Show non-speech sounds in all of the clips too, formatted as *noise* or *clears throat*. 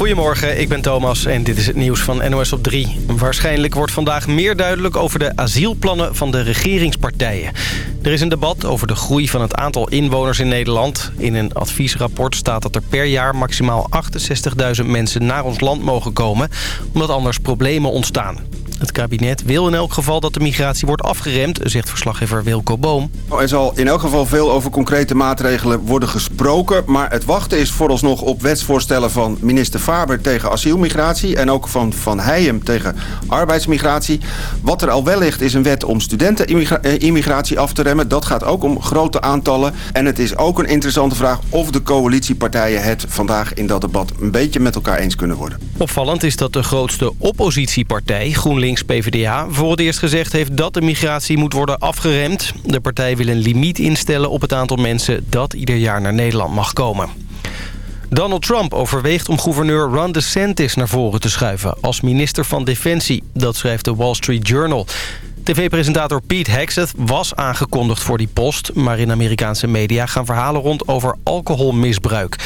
Goedemorgen, ik ben Thomas en dit is het nieuws van NOS op 3. Waarschijnlijk wordt vandaag meer duidelijk over de asielplannen van de regeringspartijen. Er is een debat over de groei van het aantal inwoners in Nederland. In een adviesrapport staat dat er per jaar maximaal 68.000 mensen naar ons land mogen komen... omdat anders problemen ontstaan. Het kabinet wil in elk geval dat de migratie wordt afgeremd, zegt verslaggever Wilco Boom. Er zal in elk geval veel over concrete maatregelen worden gesproken. Maar het wachten is vooralsnog op wetsvoorstellen van minister Faber tegen asielmigratie. En ook van Van Heijem tegen arbeidsmigratie. Wat er al wel ligt is een wet om studentenimmigratie af te remmen. Dat gaat ook om grote aantallen. En het is ook een interessante vraag of de coalitiepartijen het vandaag in dat debat een beetje met elkaar eens kunnen worden. Opvallend is dat de grootste oppositiepartij, GroenLinks GroenLinks-PVDA voor het eerst gezegd heeft dat de migratie moet worden afgeremd. De partij wil een limiet instellen op het aantal mensen dat ieder jaar naar Nederland mag komen. Donald Trump overweegt om gouverneur Ron DeSantis naar voren te schuiven... als minister van Defensie. Dat schrijft de Wall Street Journal. TV-presentator Pete Hegseth was aangekondigd voor die post... maar in Amerikaanse media gaan verhalen rond over alcoholmisbruik.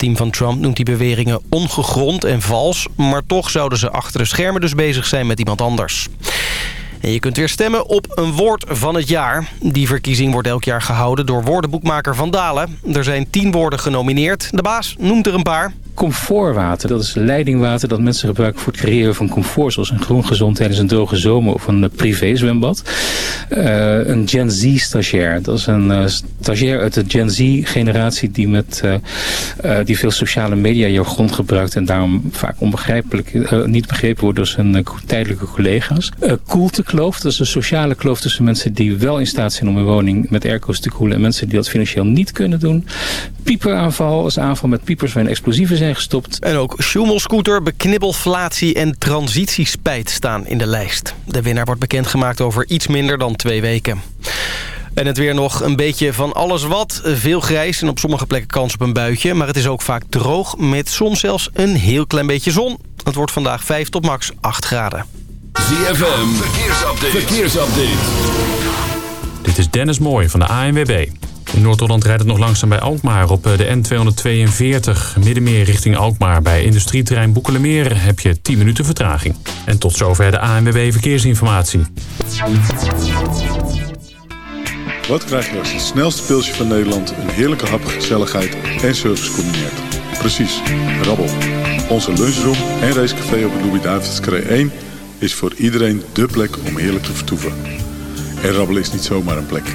Team van Trump noemt die beweringen ongegrond en vals... maar toch zouden ze achter de schermen dus bezig zijn met iemand anders. En je kunt weer stemmen op een woord van het jaar. Die verkiezing wordt elk jaar gehouden door woordenboekmaker Van Dalen. Er zijn tien woorden genomineerd. De baas noemt er een paar comfortwater. Dat is leidingwater dat mensen gebruiken voor het creëren van comfort. Zoals een groen gezond tijdens een droge zomer of een privé zwembad. Uh, een Gen Z stagiair. Dat is een uh, stagiair uit de Gen Z generatie die, met, die veel sociale media jargon gebruikt. En daarom vaak onbegrijpelijk niet begrepen wordt door zijn tijdelijke collega's. koeltekloof. Dat is een sociale kloof tussen mensen die wel in staat zijn om hun woning met airco's te koelen. En mensen die dat financieel niet kunnen doen. Pieperaanval is aanval met piepers waarin explosieven zijn gestopt. En ook Schumelscooter, beknibbelflatie en transitiespijt staan in de lijst. De winnaar wordt bekendgemaakt over iets minder dan twee weken. En het weer nog een beetje van alles wat. Veel grijs en op sommige plekken kans op een buitje. Maar het is ook vaak droog met soms zelfs een heel klein beetje zon. Het wordt vandaag 5 tot max 8 graden. ZFM, verkeersupdate. verkeersupdate. Dit is Dennis Mooij van de ANWB. In Noord-Holland rijdt het nog langzaam bij Alkmaar op eh, de N242. Middenmeer richting Alkmaar. Bij industrieterrein Boekelemeer heb je 10 minuten vertraging. En tot zover de ANWB Verkeersinformatie. Wat krijg je als het snelste pilsje van Nederland... een heerlijke hap, gezelligheid en service combineert? Precies, rabbel. Onze lunchroom en racecafé op de Louis-David's 1... is voor iedereen dé plek om heerlijk te vertoeven. En rabbel is niet zomaar een plek.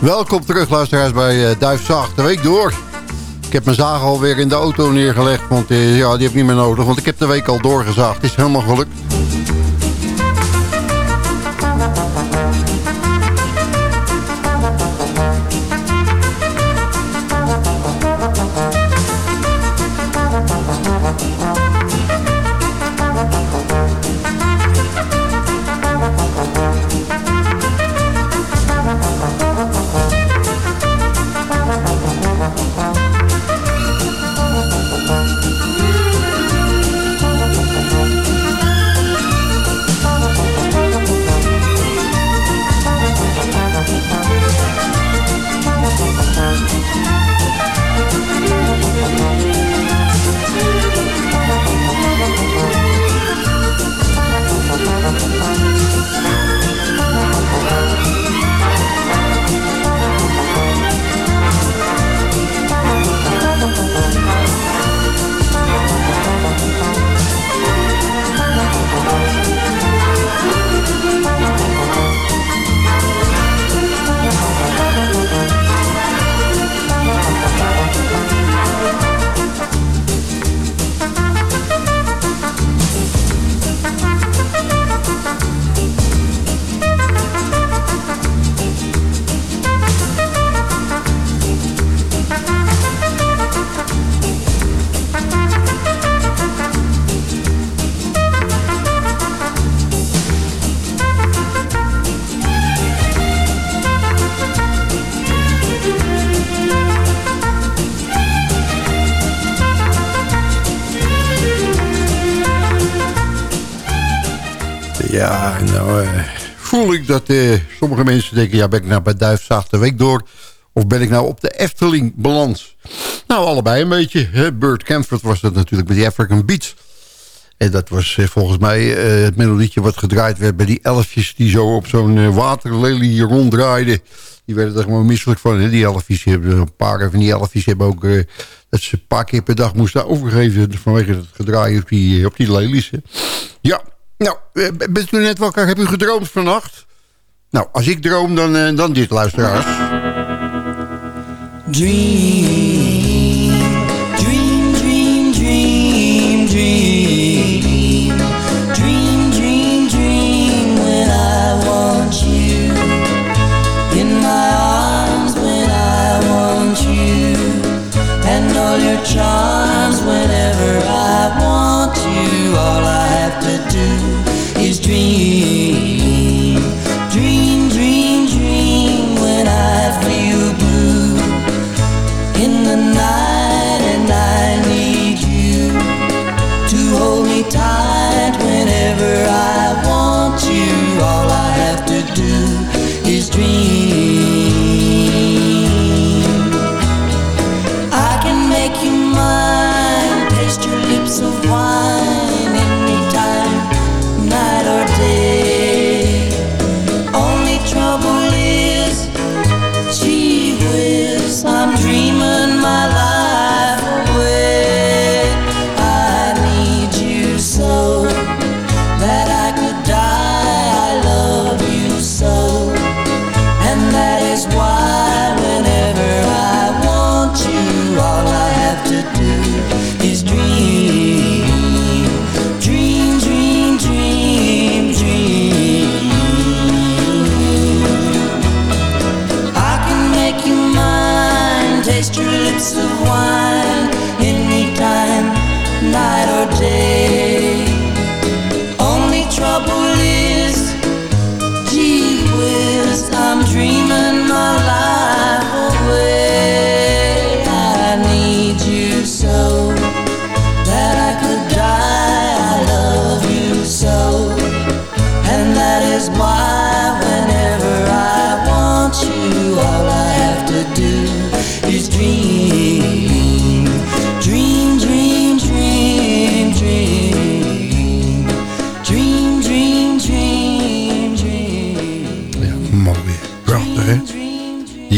Welkom terug luisteraars bij uh, Duifzaag de week door. Ik heb mijn zaag alweer in de auto neergelegd, want uh, ja, die heb ik niet meer nodig. Want ik heb de week al doorgezaagd. Is helemaal gelukt. Dat sommige mensen denken... ja, ben ik nou bij Duifzaag de week door... of ben ik nou op de Efteling balans? Nou, allebei een beetje. Hè? Burt Camford was dat natuurlijk bij die African Beats... En dat was volgens mij het melodietje wat gedraaid werd... bij die elfjes die zo op zo'n waterlelie ronddraaiden. Die werden er gewoon misselijk van. Die elfjes hebben een paar van die elfjes hebben ook... dat ze een paar keer per dag moesten overgeven... vanwege het gedraaien op die, op die lelies. Ja, nou, bent u net wakker? Heb u gedroomd vannacht? Nou, als ik droom, dan, dan dit, luisteraars. Dream, his dreams.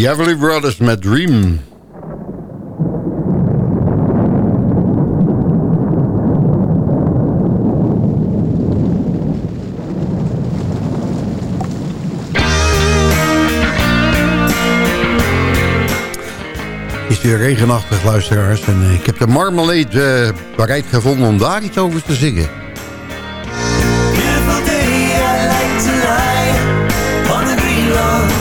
The Everly Brothers met Dream. Het is weer regenachtig, luisteraars. En eh, ik heb de Marmalade eh, bereid gevonden om daar iets over te zingen. Beautiful day, I like to lie on the green lawn.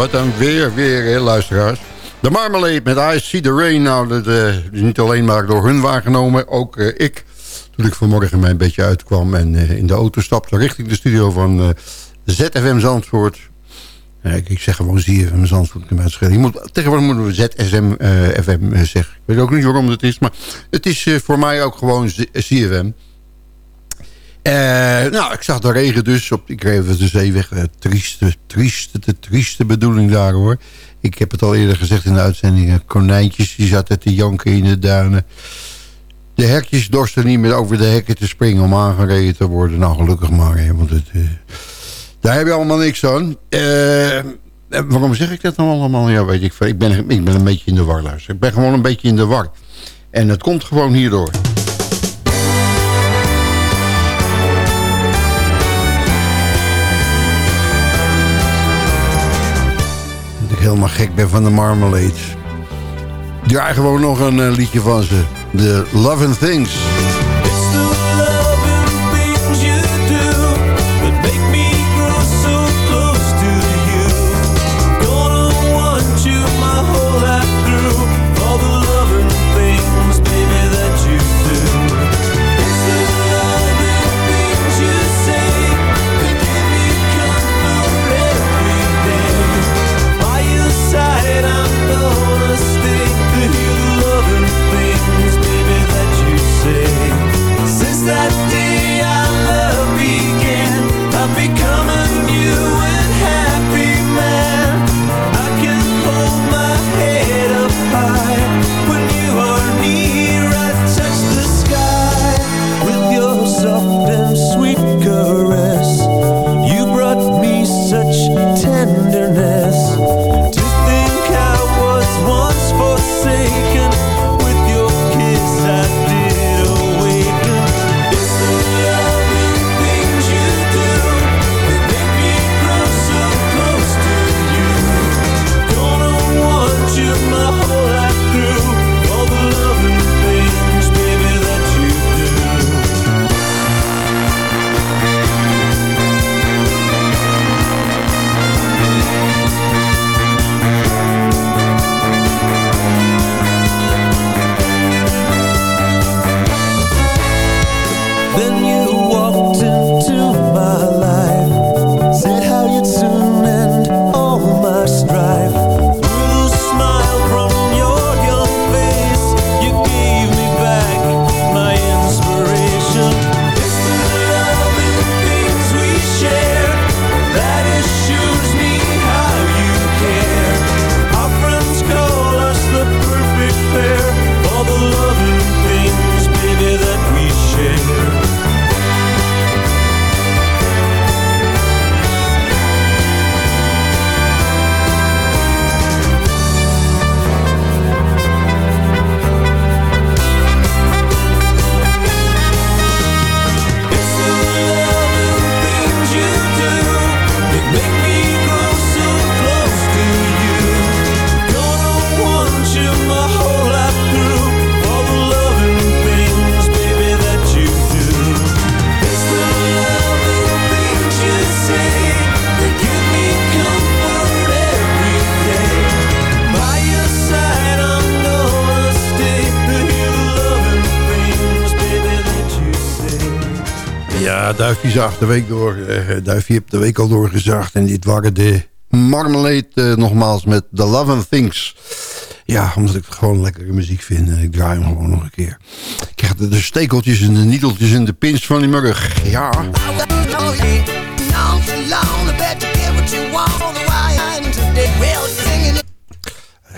Wat een weer, weer, hè, luisteraars. De Marmalade met I See The Rain. Nou, dat eh, is niet alleen maar door hun waargenomen. Ook eh, ik, toen ik vanmorgen mij een beetje uitkwam... en eh, in de auto stapte richting de studio van ZFM Zandvoort. Ik, ik zeg gewoon ZFM Zandvoort. Je moet, tegenwoordig moeten we ZSM FM zeggen. Ik weet ook niet waarom dat is. Maar het is voor mij ook gewoon ZFM. Eh, nou, ik zag de regen dus. Op, ik even de zeeweg. Uh, trieste, trieste, de trieste bedoeling daar hoor. Ik heb het al eerder gezegd in de uitzendingen. Konijntjes die zaten te janken in de duinen. De hekjes dorsten niet meer over de hekken te springen om aangereden te worden. Nou, gelukkig maar. Hè, want het, eh, daar heb je allemaal niks aan. Eh, eh, waarom zeg ik dat nou allemaal? Ja, weet ik veel. Ik ben, ik ben een beetje in de war, luister. Ik ben gewoon een beetje in de war. En het komt gewoon hierdoor. Helemaal gek ben van de Marmalade. Draai gewoon nog een eh, liedje van ze. The Love and Things. Zaagt de week door. Eh, Duifje heeft de week al doorgezaagd. En dit waren de Marmalade eh, nogmaals met The Love and Things. Ja, omdat ik gewoon lekkere muziek vind. En ik draai hem gewoon nog een keer. Ik krijg de, stekeltjes en de niedeltjes en de pins van mijn rug. Ja.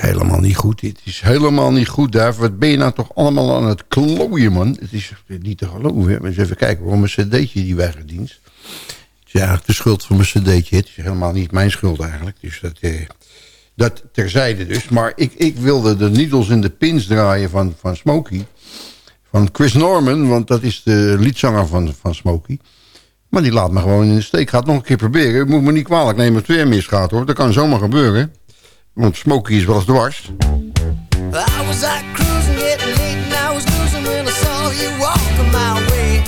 Helemaal niet goed. Dit is helemaal niet goed, Duif. Wat ben je nou toch allemaal aan het klooien, man? Het is niet te geloven. Maar eens even kijken waarom mijn cd'tje die weigert Het is eigenlijk de schuld van mijn cd'tje. Het is helemaal niet mijn schuld eigenlijk. Dus dat, eh, dat terzijde dus. Maar ik, ik wilde de needles en de pins draaien van, van Smokey. Van Chris Norman, want dat is de liedzanger van, van Smokey. Maar die laat me gewoon in de steek. Gaat nog een keer proberen. Moet me niet kwalijk nemen als het weer misgaat hoor. Dat kan zomaar gebeuren. Want Smokey is wel eens dwars. I was out cruising, getting late, and I was losing when I saw you walking my way.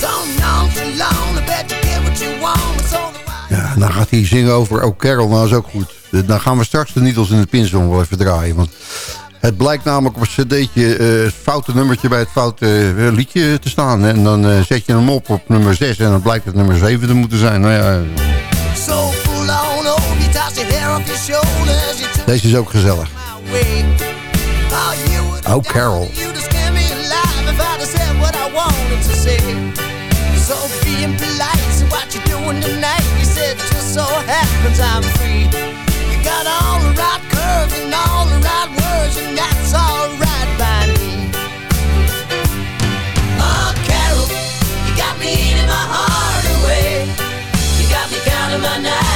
So nonchalant, I bet you get what you want. It's all the Ja, dan gaat hij zingen over Oh Carol, nou is ook goed. Dan gaan we straks de Needles in de Pinsong wel even draaien. Want het blijkt namelijk op een cd'tje eh, het foute nummertje bij het foute eh, liedje te staan. En dan eh, zet je hem op op nummer 6 en dan blijkt het nummer 7 te moeten zijn. Nou ja, So deze is ook gezellig. Oh, Carol. So being polite, so what you doing tonight? You said just so happens I'm free. You got all the right curves and all the right words, and that's all right by me. Oh, Carol, you got me my heart away. You got me counting my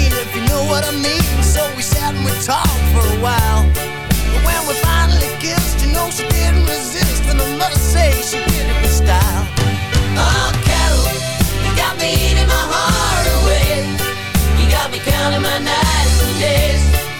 know what I mean. So we sat and we talked for a while. But when we finally kissed, you know she didn't resist. And I must say, she did it with style. Oh, Carol, you got me eating my heart away. You got me counting my nights and days.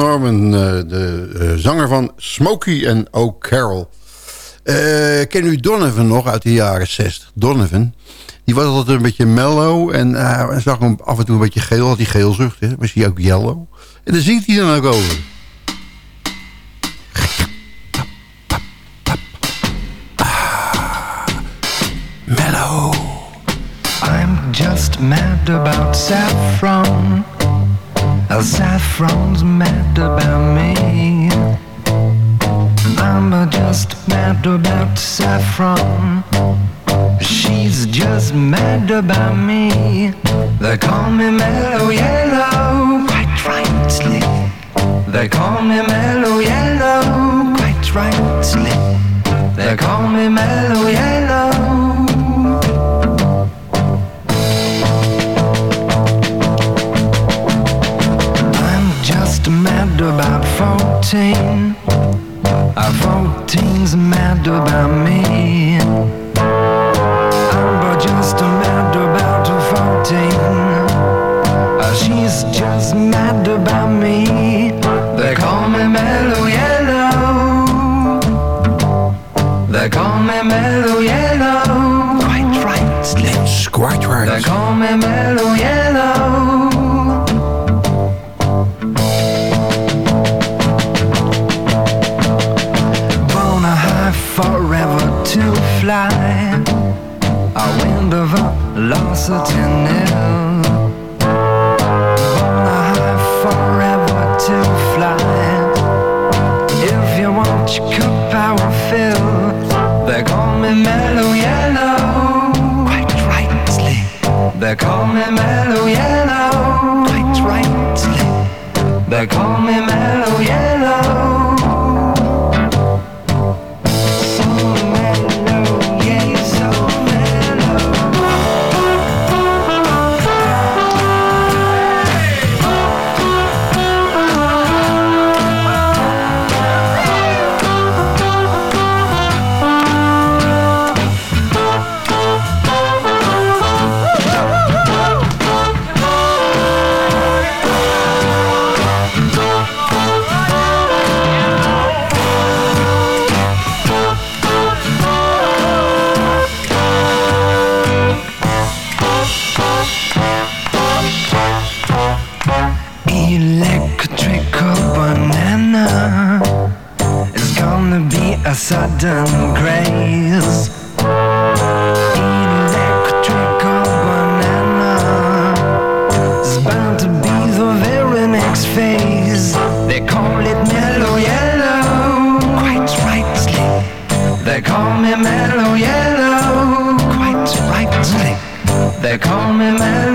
Eh, de eh, zanger van Smokey en Carol. Eh ken u Donovan nog uit de jaren 60? Donovan. Die was altijd een beetje mellow en hij zag hem af en toe een beetje geel. Had hij geelzucht, hè? was hij ook yellow. En daar zingt hij dan ook over. Ah, mellow. I'm just mad about saffron. Saffron's mad about me. I'm just mad about saffron. She's just mad about me. They call me mellow yellow, quite rightly. They call me mellow yellow, quite rightly. They call me mellow yellow. Mad about 14. Uh, 14's mad about me. I'm just mad about 14. Uh, she's just mad about me. They call me mellow yellow. They call me mellow yellow. Quite rightly. Quite right. They call me mellow yellow. 아. Me mellow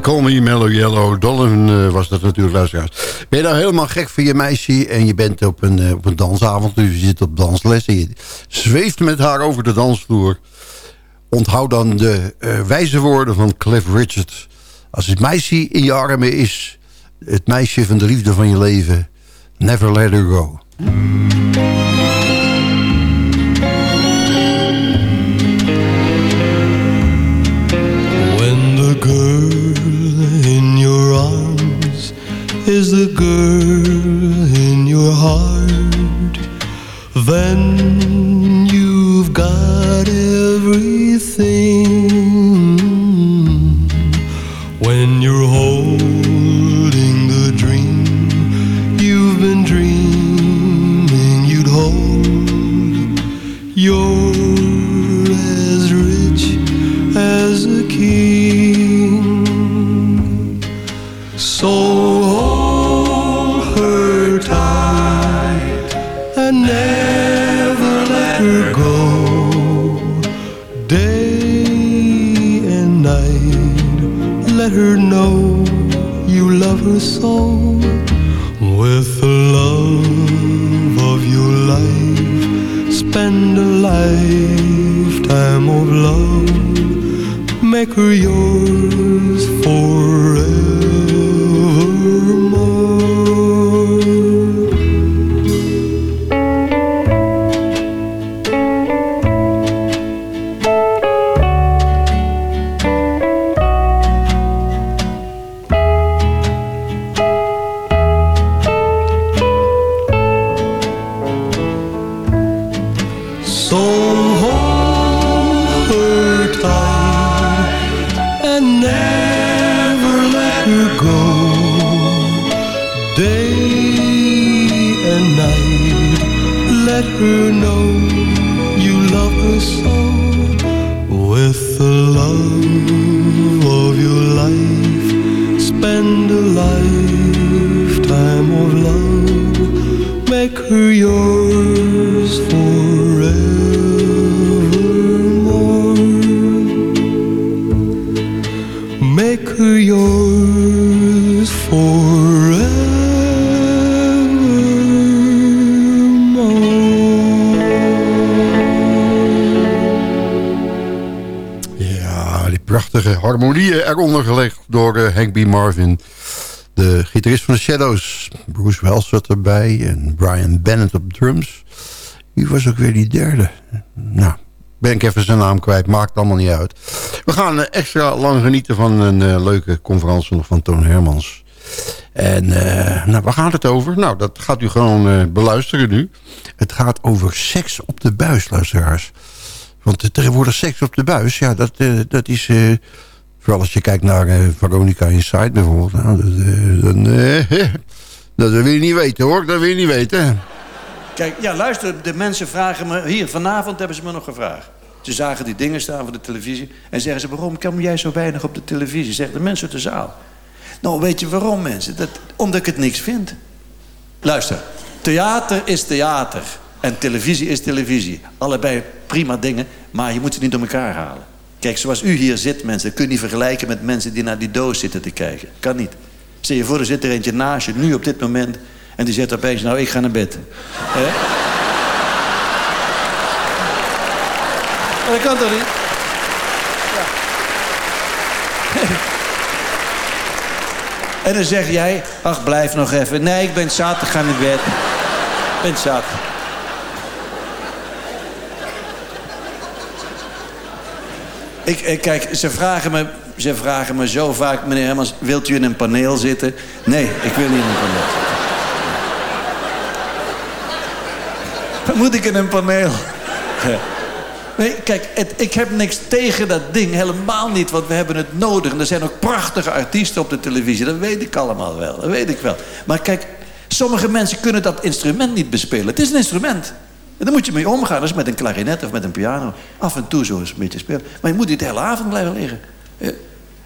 Call Me Mellow Yellow. Dolan eh, was dat natuurlijk, luisteraars. Ben je nou helemaal gek voor je meisje... en je bent op een, eh, op een dansavond... dus je zit op dansles... en je zweeft met haar over de dansvloer... onthoud dan de eh, wijze woorden van Cliff Richard. Als het meisje in je armen is... het meisje van de liefde van je leven... never let her go. Is the girl in your heart, then you've got everything. When you're holding the dream you've been dreaming you'd hold, you're let her know you love her so. With the love of your life, spend a lifetime of love. Make her yours forevermore. Harmonieën eronder gelegd door eh, Hank B. Marvin. De gitarist van de Shadows. Bruce Wells zat erbij. En Brian Bennett op drums. Wie was ook weer die derde? Nou, ben ik even zijn naam kwijt. Maakt allemaal niet uit. We gaan eh, extra lang genieten van een eh, leuke conferentie nog van Toon Hermans. En nou, waar gaat het over? Nou, dat gaat u gewoon beluisteren nu. Het gaat over seks op de buis, luisteraars. Want tegenwoordig seks op de buis, ja, dat, dat is... vooral als je kijkt naar eh, Veronica Inside bijvoorbeeld. Nou, dat, eh, eh, *laughs* dat wil je niet weten hoor, dat wil je niet weten. Kijk, ja, luister, de mensen vragen me... Hier, vanavond hebben ze me nog gevraagd. Ze zagen die dingen staan voor de televisie. En zeggen ze, waarom kom jij zo weinig op de televisie? Zeggen de mensen uit de zaal. Nou, weet je waarom, mensen? Dat, omdat ik het niks vind. Luister, theater is theater. En televisie is televisie. Allebei prima dingen, maar je moet ze niet door elkaar halen. Kijk, zoals u hier zit, mensen... kun je niet vergelijken met mensen die naar die doos zitten te kijken. Kan niet. Stel je voor, er zit er eentje naast je, nu op dit moment... en die zegt opeens, nou, ik ga naar bed. Dat kan toch niet? En dan zeg jij, ach, blijf nog even. Nee, ik ben zat, ik ga naar bed. Ik ben zat. Ik, ik, kijk, ze vragen, me, ze vragen me zo vaak, meneer Hermans, wilt u in een paneel zitten? Nee, ik wil niet in een paneel zitten. Dan moet ik in een paneel. *laughs* Nee, kijk, ik heb niks tegen dat ding. Helemaal niet, want we hebben het nodig. En er zijn ook prachtige artiesten op de televisie. Dat weet ik allemaal wel. Dat weet ik wel. Maar kijk, sommige mensen kunnen dat instrument niet bespelen. Het is een instrument. En daar moet je mee omgaan. Is met een klarinet of met een piano. Af en toe zo eens een beetje spelen. Maar je moet niet de hele avond blijven liggen.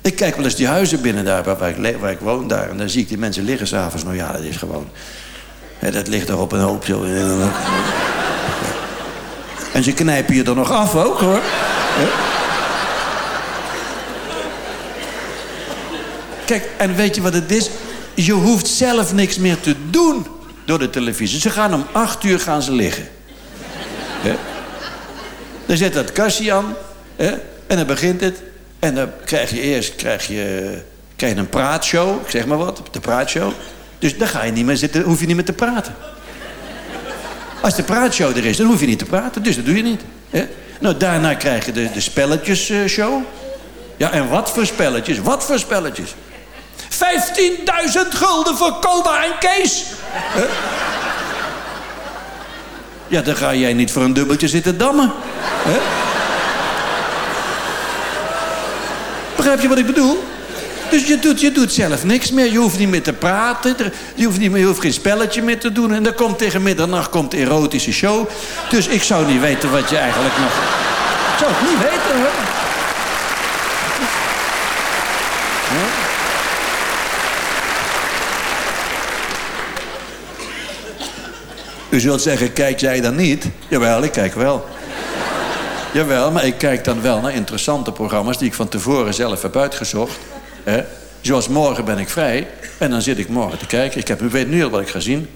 Ik kijk wel eens die huizen binnen daar waar, ik, waar ik woon daar. En dan zie ik die mensen liggen s'avonds. Nou ja, dat is gewoon... dat ligt er op een hoop zo. En ze knijpen je er nog af ook, hoor. Kijk, en weet je wat het is? Je hoeft zelf niks meer te doen door de televisie. Ze gaan om acht uur gaan ze liggen. Dan zet dat kastje aan. En dan begint het. En dan krijg je eerst krijg je, krijg je een praatshow. Ik zeg maar wat, de praatshow. Dus dan ga je niet meer zitten, hoef je niet meer te praten. Als de praatshow er is, dan hoef je niet te praten. Dus dat doe je niet. Nou, daarna krijg je de, de spelletjesshow. Ja, en wat voor spelletjes? Wat voor spelletjes? 15.000 gulden voor Kolda en Kees. Hè? Ja, dan ga jij niet voor een dubbeltje zitten dammen. Hè? Begrijp je wat ik bedoel? Dus je doet, je doet zelf niks meer. Je hoeft niet meer te praten. Je hoeft, niet meer, je hoeft geen spelletje meer te doen. En dan komt tegen middernacht komt de erotische show. Dus ik zou niet weten wat je eigenlijk nog... Ik zou het niet weten, hoor. U zult zeggen, kijk jij dan niet? Jawel, ik kijk wel. Jawel, maar ik kijk dan wel naar interessante programma's... die ik van tevoren zelf heb uitgezocht. Zoals morgen ben ik vrij. En dan zit ik morgen te kijken. Ik heb, u weet nu al wat ik ga zien.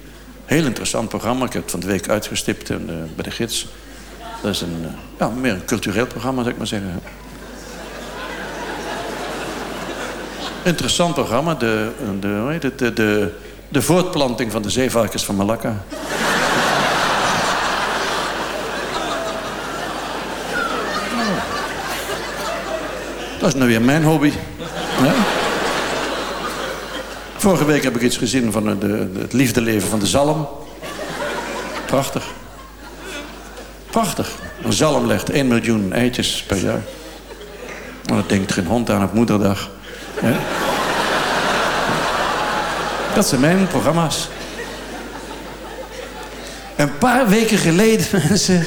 Heel interessant programma. Ik heb het van de week uitgestipt in de- bij de gids. Dat is een, eh, ja, meer een cultureel programma, zou ik maar zeggen. Interessant programma. De, de, de, de, de voortplanting van de zeevarkens van Malakka. Dat is nou weer mijn hobby. Vorige week heb ik iets gezien van de, het liefdeleven van de zalm. Prachtig. Prachtig. Een zalm legt 1 miljoen eitjes per jaar. En dat denkt geen hond aan op moederdag. Dat zijn mijn programma's. Een paar weken geleden, *laughs* mensen...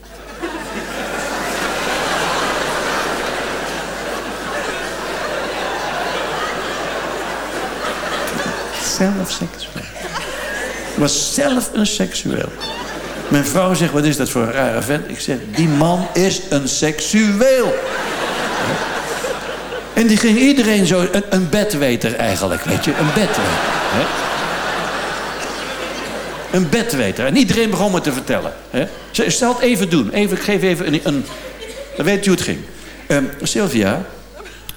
Zelf seksueel. Was zelf een seksueel. Mijn vrouw zegt, wat is dat voor een rare vent? Ik zeg, die man is een seksueel. En die ging iedereen zo... Een, een bedweter eigenlijk, weet je. Een bedweter. Een bedweter. En iedereen begon me te vertellen. Hè? Stel het even doen. Even, ik geef even een... een dan weet je hoe het ging. Ehm, Sylvia,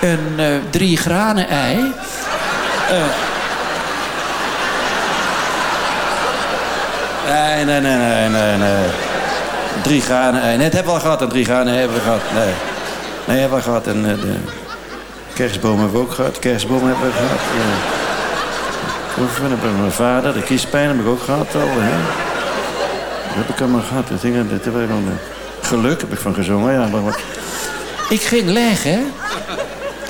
Een eh, drie granen ei. Eh, Nee, nee, nee, nee, nee, nee. Drie granen ei. Nee, het hebben we al gehad. Een drie granen hebben we gehad. Nee. Nee, hebben we gehad. En eh, de kerstboom hebben we ook gehad. Kerstboom hebben we gehad. Ja. We mijn vader. De kiespijn heb ik ook gehad al. Hè? Dat heb ik allemaal gehad. Dat dingen, dat we dan, eh, geluk heb ik van gezongen. Ja, maar ik ging leggen.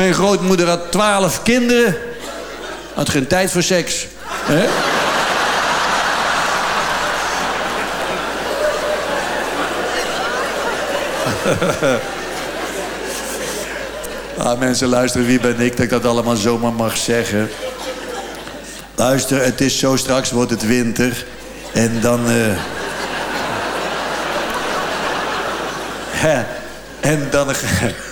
Mijn grootmoeder had twaalf kinderen. Had geen tijd voor seks. *laughs* Ah, mensen, luisteren, wie ben ik dat ik dat allemaal zomaar mag zeggen? Luister, het is zo, straks wordt het winter. En dan... eh, *laughs* en dan... *laughs*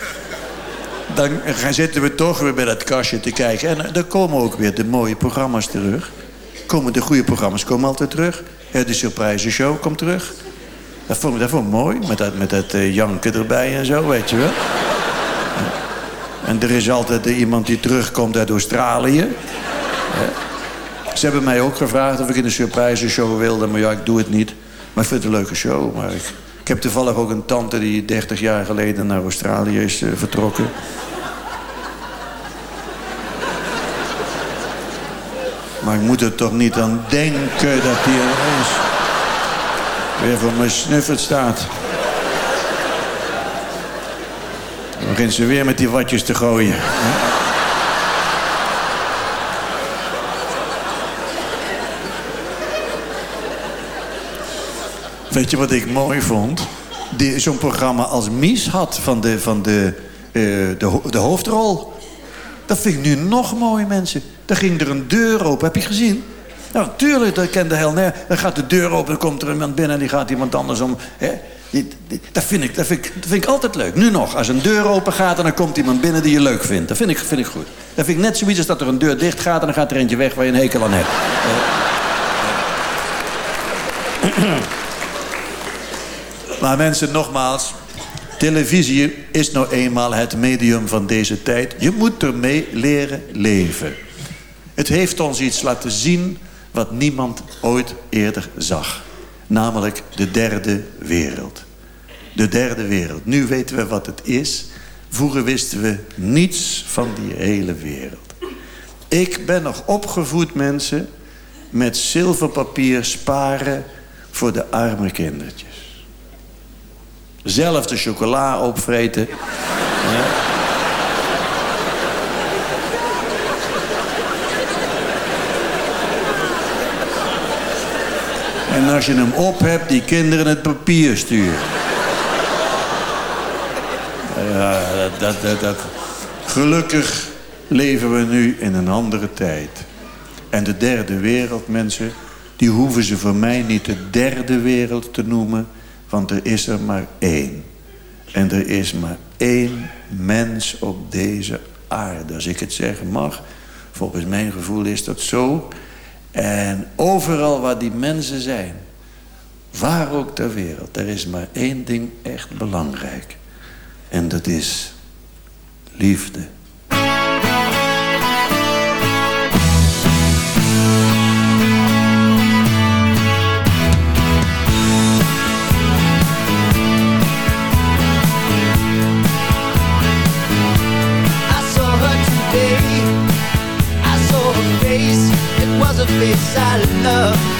dan gaan zitten we toch weer bij dat kastje te kijken. En dan komen ook weer de mooie programma's terug. Komen de goede programma's komen altijd terug. De surprise show komt terug. Dat vond ik, dat vond mooi, met dat, met dat eh, janken erbij en zo, weet je wel. En er is altijd eh, iemand die terugkomt uit Australië. Ze hebben mij ook gevraagd of ik in de surprise show wilde, maar ja, ik doe het niet. Maar ik vind het een leuke show. Maar ik, heb toevallig ook een tante die 30 jaar geleden naar Australië is eh, vertrokken. Maar ik moet er toch niet aan denken dat die ineens weer voor mijn snuffert staat. Dan begint ze weer met die watjes te gooien. Weet je wat ik mooi vond? Zo'n programma als Mies had van de, van de eh, de, de hoofdrol. Dat vind ik nu nog mooi, mensen. Daar ging er een deur open. Heb je gezien? Nou, tuurlijk, dat kende heel neer. Dan gaat de deur open, dan komt er iemand binnen... en die gaat iemand anders om... Hè? Dat, vind ik, dat, vind ik, dat vind ik altijd leuk. Nu nog, als een deur open gaat... en dan komt iemand binnen die je leuk vindt. Dat vind ik, vind ik goed. Dat vind ik net zoiets als dat er een deur dicht gaat... en dan gaat er eentje weg waar je een hekel aan hebt. Eh. *clears throat* Maar mensen, nogmaals... Televisie is nou eenmaal het medium van deze tijd. Je moet ermee leren leven. Het heeft ons iets laten zien wat niemand ooit eerder zag. Namelijk de derde wereld. De derde wereld. Nu weten we wat het is. Vroeger wisten we niets van die hele wereld. Ik ben nog opgevoed, mensen... met zilverpapier sparen voor de arme kindertjes. Zelf de chocola opvreten. Ja. En als je hem op hebt, die kinderen het papier sturen. Ja, dat, dat, dat. Gelukkig leven we nu in een andere tijd. En de derde wereld, mensen, die hoeven ze voor mij niet de derde wereld te noemen, want er is er maar één. En er is maar één mens op deze aarde. Als ik het zeggen mag, volgens mijn gevoel is dat zo. En overal waar die mensen zijn, waar ook ter wereld, er is maar één ding echt belangrijk. En dat is liefde. Was a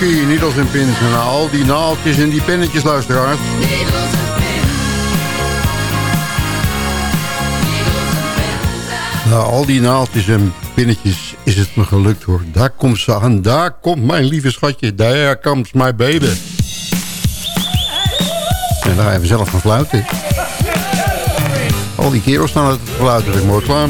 Smokey, Needles en Pins. Nou, al die naaltjes en die pennetjes, luisteraars. Pins. Nou, al die naaltjes en pinnetjes is het me gelukt hoor. Daar komt ze aan. Daar komt mijn lieve schatje. There comes my baby. En daar even zelf gaan fluiten. Al die kerels staan het te fluiten. Ik mooi klaar.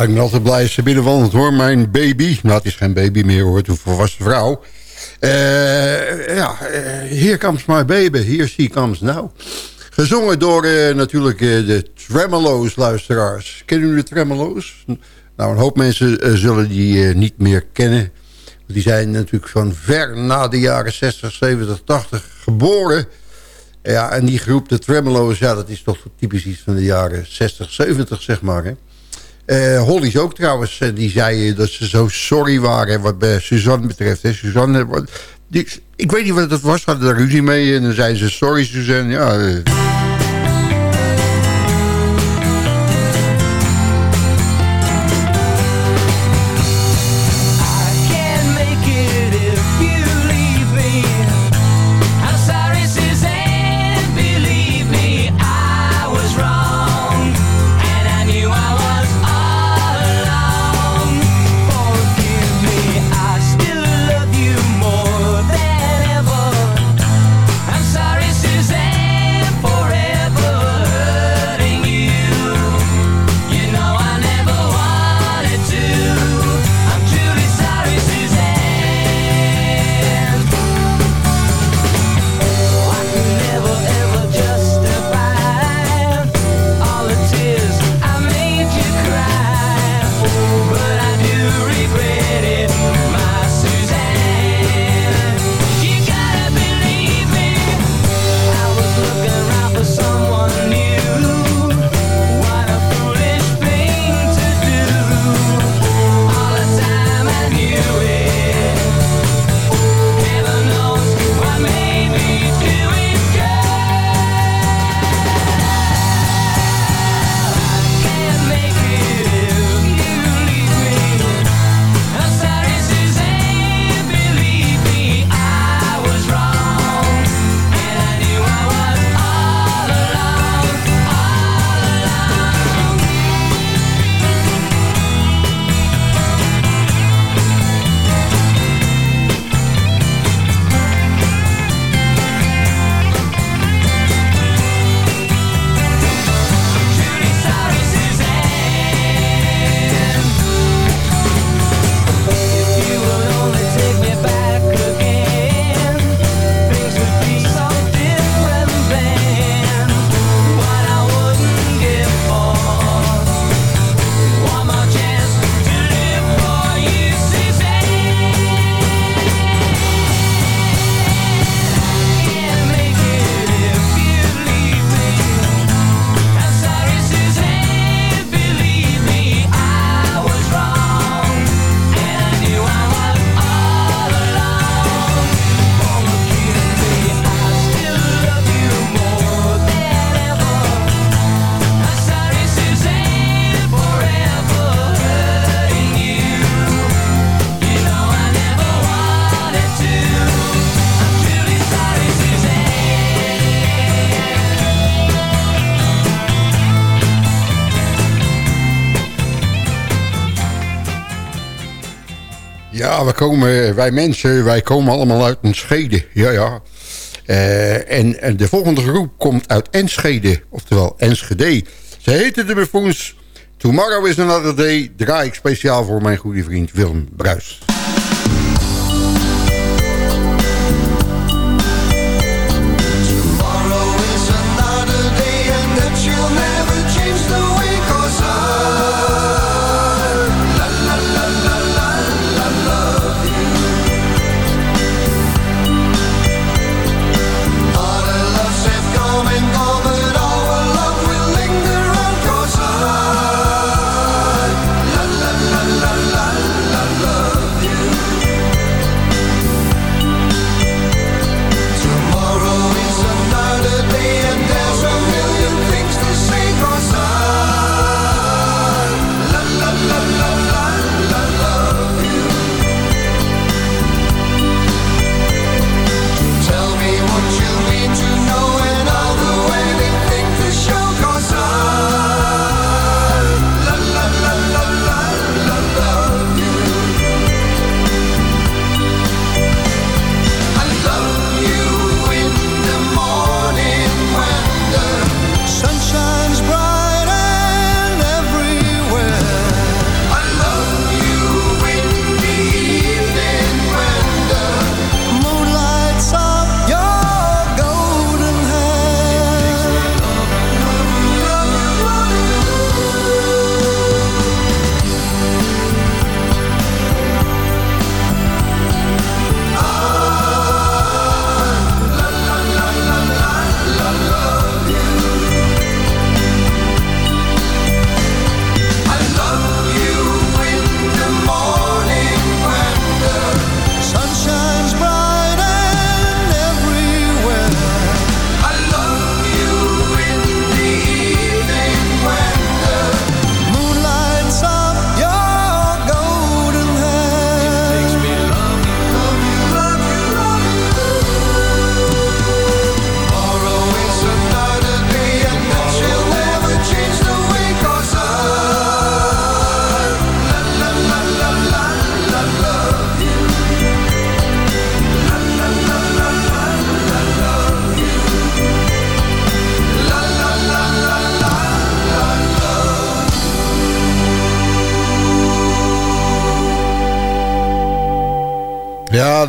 Ik ben altijd blij als ze binnenwandelt hoor. Mijn baby, nou het is geen baby meer hoor, het is een volwassen vrouw. Eh, ja, eh, Here Comes My Baby, Here She Comes Now. Gezongen door eh, natuurlijk eh, de Tremolo's luisteraars. Kennen jullie de Tremolo's? Nou, een hoop mensen eh, zullen die eh, niet meer kennen. Die zijn natuurlijk van ver na de jaren 60, 70, 80 geboren. Ja, en die groep, de Tremolo's, ja, dat is toch typisch iets van de jaren 60, 70, zeg maar. Hè. Eh, Holly's ook trouwens, en die zei dat ze zo sorry waren wat bij Suzanne betreft. Suzanne, ik weet niet wat het was, hadden er ruzie mee en dan zei ze sorry Suzanne. Ja, Ja, we komen, wij mensen, wij komen allemaal uit een Schede. Ja, ja. Eh, en, en de volgende groep komt uit Enschede, oftewel Enschede. Ze heten de Buffoons. Tomorrow is another day. Draai ik speciaal voor mijn goede vriend Willem Bruis.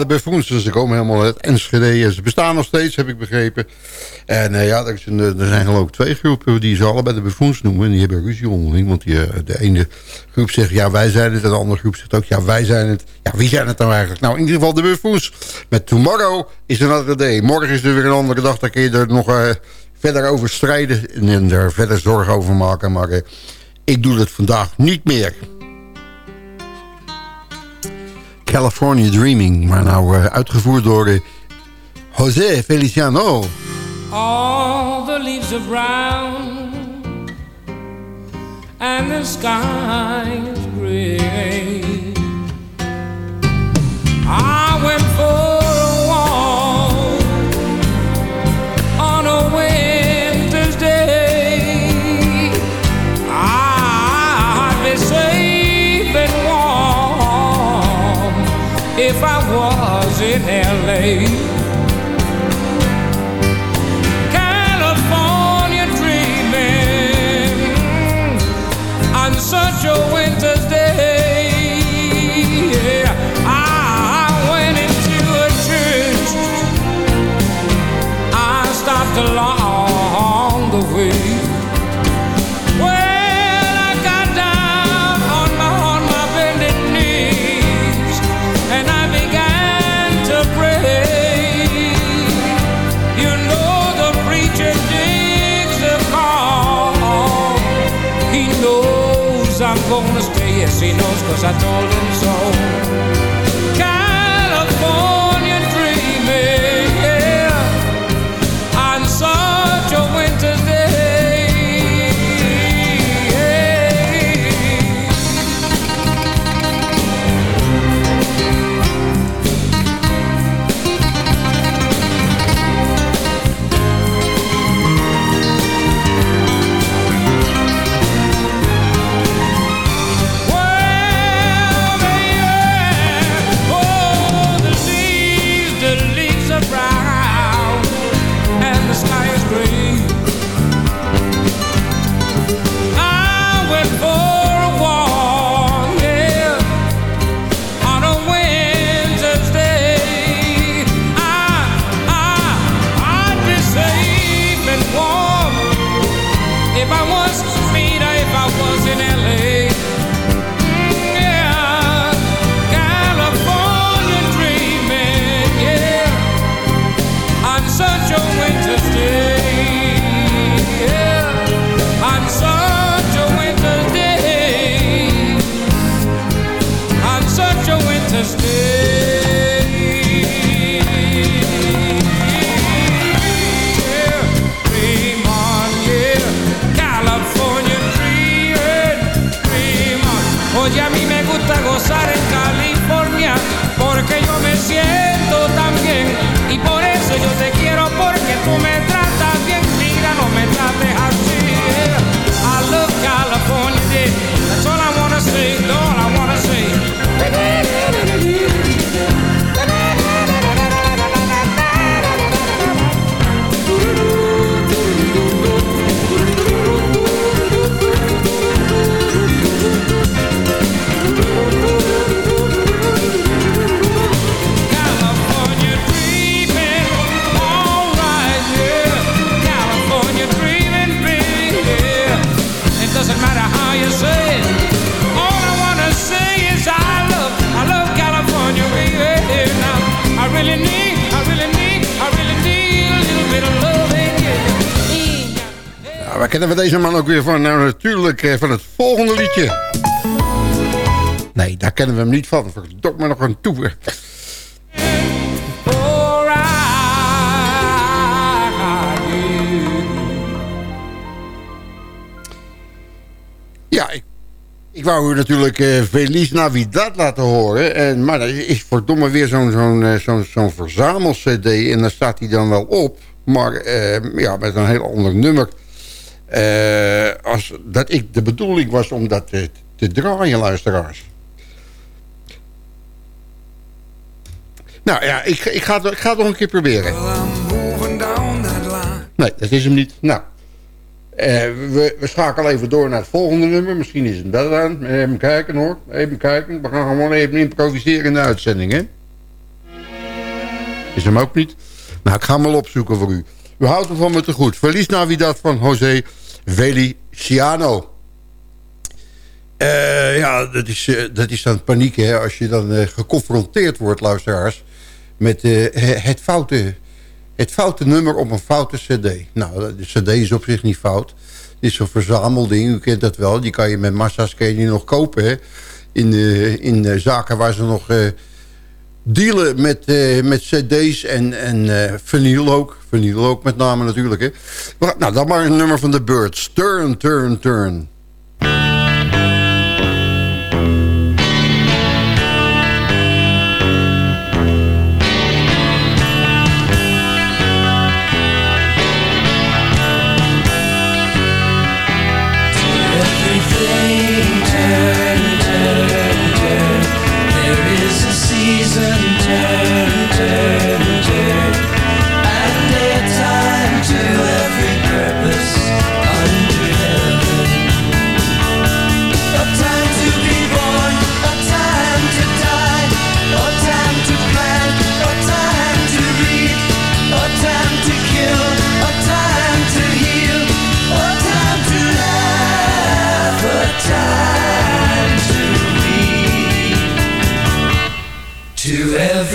De Buffoons, ze komen helemaal uit Enschede. En Ze bestaan nog steeds, heb ik begrepen. En eh, ja, er, een, eh, er zijn geloof twee groepen die ze allebei de Buffoons noemen. En die hebben ruzie onderling. Want die, eh, de ene groep zegt, ja, wij zijn het. En de andere groep zegt ook, ja, wij zijn het. Ja, wie zijn het nou eigenlijk? Nou, in ieder geval de Buffoons. Met Tomorrow is another day. Morgen is er weer een andere dag. Daar kun je er nog verder over strijden. En, en er verder zorgen over maken. Maar ik doe het vandaag niet meer. California Dreaming. Maar nou eh, uitgevoerd door eh, José Feliciano. All the leaves are brown and the sky is gray. away. Stay. Yes, he knows, cause I told him so. in LA. Waar kennen we deze man ook weer van? Nou, natuurlijk eh, van het volgende liedje. Nee, daar kennen we hem niet van. Verdok me nog een toever. Ja, ik, ik wou u natuurlijk eh Feliz Navidad laten horen. En, maar dat is verdomme weer zo'n zo'n eh, zo'n zo'n verzamel-cd. En daar staat hij dan wel op. Maar ja, met een heel ander nummer. Eh, als dat ik, de bedoeling was om dat te, te draaien, luisteraars. Nou ja, ik, ik, ga, ik ga het nog een keer proberen. Nee, dat is hem niet. Nou, eh, we, we schakelen even door naar het volgende nummer. Misschien is het dat aan. Even kijken hoor. Even kijken. We gaan gewoon even improviseren in de uitzending, hè? Is hem ook niet? Nou, ik ga hem wel opzoeken voor u. U houdt ervan me te goed. Verlies Navidad van José Feliciano. Eh, ja, dat is, eh, dat is dan paniek, hè. Als je dan eh, geconfronteerd wordt, luisteraars... met het, foute, het foute nummer op een foute cd. Nou, de cd is op zich niet fout. Het is zo'n verzamelding, u kent dat wel. Die kan je met massa's kan je nog kopen, hè. In, in zaken waar ze nog... dealen met, eh, met cd's en, en eh vinyl ook. Vinyl ook met name natuurlijk. Hè. Nou, dan maar een nummer van de Birds. Turn, turn, turn.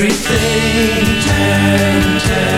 Everything. Turn, turn,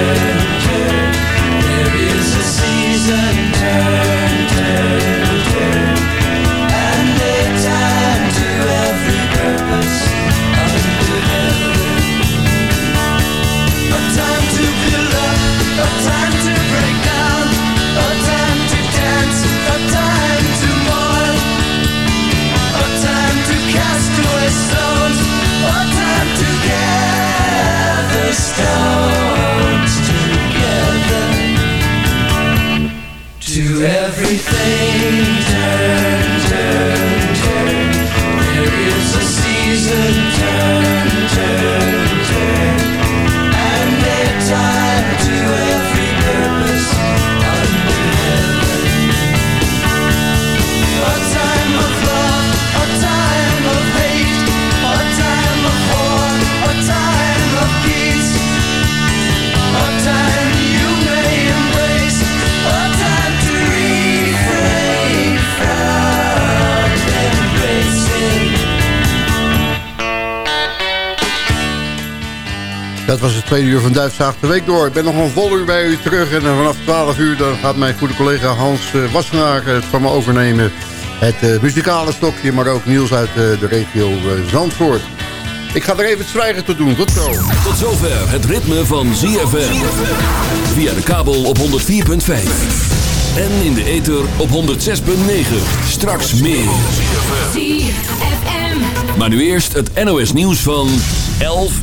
Dat was het tweede uur van Duifzaag de Week door. Ik ben nog een vol uur bij u terug. En vanaf 12 uur dan gaat mijn goede collega Hans eh, Wassenaar het van me overnemen. Het eh, muzikale stokje, maar ook nieuws uit eh, de regio Zandvoort. Ik ga er even het zwijgen toe doen. Tot zo. Tot zover het ritme van ZFM. Via de kabel op 104.5. En in de ether op 106.9. Straks meer. Maar nu eerst het NOS nieuws van 11.